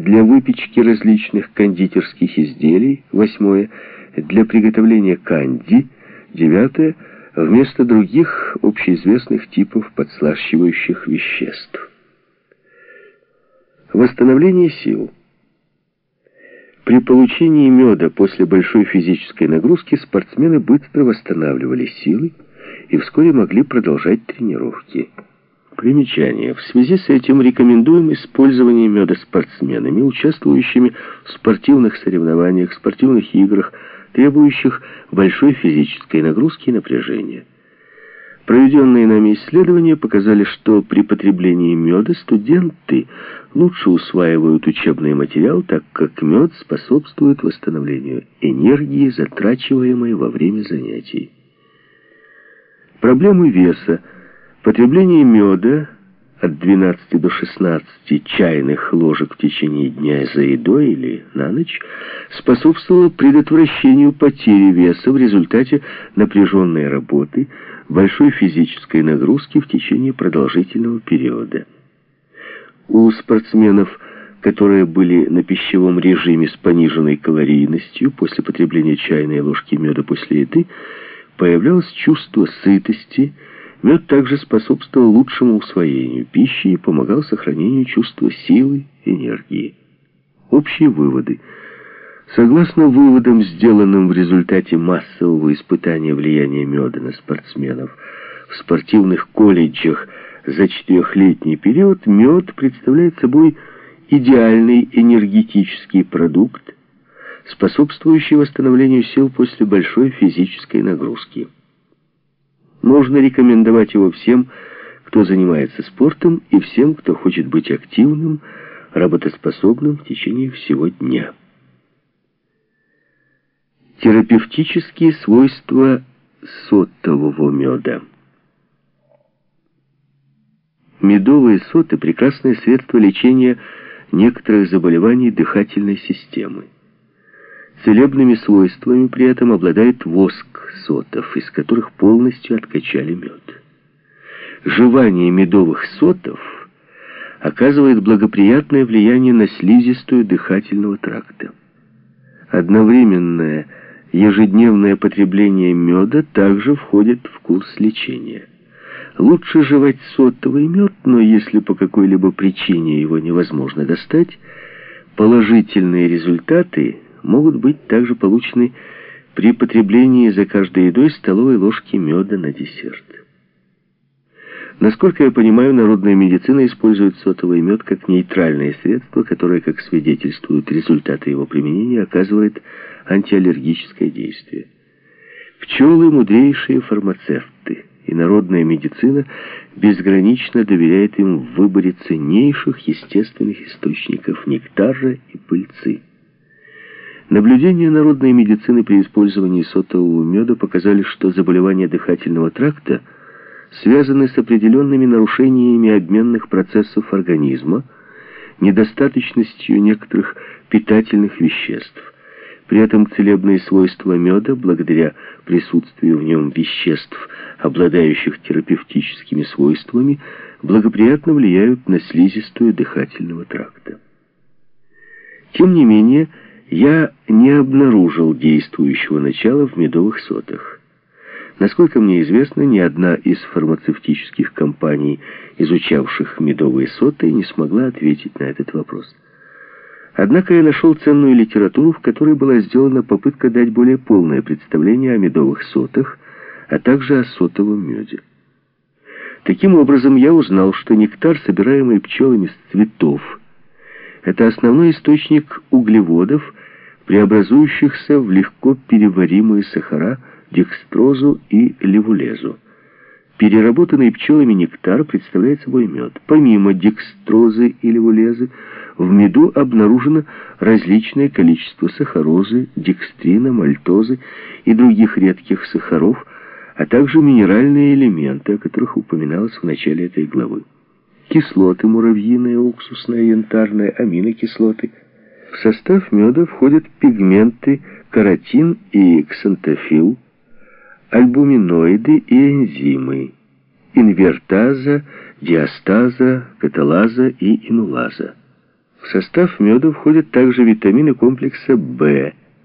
для выпечки различных кондитерских изделий, восьмое, для приготовления канди, девятое, вместо других общеизвестных типов подслащивающих веществ. Восстановление сил. При получении меда после большой физической нагрузки спортсмены быстро восстанавливали силы и вскоре могли продолжать тренировки. Примечание. В связи с этим рекомендуем использование меда спортсменами, участвующими в спортивных соревнованиях, спортивных играх, требующих большой физической нагрузки и напряжения. Проведенные нами исследования показали, что при потреблении меда студенты лучше усваивают учебный материал, так как мед способствует восстановлению энергии, затрачиваемой во время занятий. Проблемы веса – Потребление меда от 12 до 16 чайных ложек в течение дня за едой или на ночь способствовало предотвращению потери веса в результате напряженной работы, большой физической нагрузки в течение продолжительного периода. У спортсменов, которые были на пищевом режиме с пониженной калорийностью после потребления чайной ложки меда после еды, появлялось чувство сытости, Мед также способствовал лучшему усвоению пищи и помогал сохранению чувства силы, энергии. Общие выводы. Согласно выводам, сделанным в результате массового испытания влияния меда на спортсменов, в спортивных колледжах за четырехлетний период мед представляет собой идеальный энергетический продукт, способствующий восстановлению сил после большой физической нагрузки. Можно рекомендовать его всем, кто занимается спортом, и всем, кто хочет быть активным, работоспособным в течение всего дня. Терапевтические свойства сотового меда. Медовые соты – прекрасное средство лечения некоторых заболеваний дыхательной системы. Целебными свойствами при этом обладает воск сотов, из которых полностью откачали мед. Жевание медовых сотов оказывает благоприятное влияние на слизистую дыхательного тракта. Одновременное ежедневное потребление меда также входит в курс лечения. Лучше жевать сотовый мед, но если по какой-либо причине его невозможно достать, положительные результаты – могут быть также получены при потреблении за каждой едой столовой ложки меда на десерт. Насколько я понимаю, народная медицина использует сотовый мед как нейтральное средство, которое, как свидетельствуют результаты его применения, оказывает антиаллергическое действие. Пчелы – мудрейшие фармацевты, и народная медицина безгранично доверяет им в выборе ценнейших естественных источников нектара и пыльцы. Наблюдения народной медицины при использовании сотового меда показали, что заболевания дыхательного тракта связаны с определенными нарушениями обменных процессов организма, недостаточностью некоторых питательных веществ. При этом целебные свойства меда, благодаря присутствию в нем веществ, обладающих терапевтическими свойствами, благоприятно влияют на слизистую дыхательного тракта. Тем не менее, я не обнаружил действующего начала в медовых сотах. Насколько мне известно, ни одна из фармацевтических компаний, изучавших медовые соты, не смогла ответить на этот вопрос. Однако я нашел ценную литературу, в которой была сделана попытка дать более полное представление о медовых сотах, а также о сотовом меде. Таким образом, я узнал, что нектар, собираемый пчелами с цветов, это основной источник углеводов, преобразующихся в легко переваримые сахара, декстрозу и левулезу. Переработанный пчелами нектар представляет собой мед. Помимо декстрозы и левулезы, в меду обнаружено различное количество сахарозы, декстрина, мальтозы и других редких сахаров, а также минеральные элементы, о которых упоминалось в начале этой главы. Кислоты муравьиные, уксусные, янтарные, аминокислоты – в состав меда входят пигменты каротин и ксантофил, альбуминоиды и энзимы, инвертаза, диастаза, каталаза и инулаза. В состав меда входят также витамины комплекса В,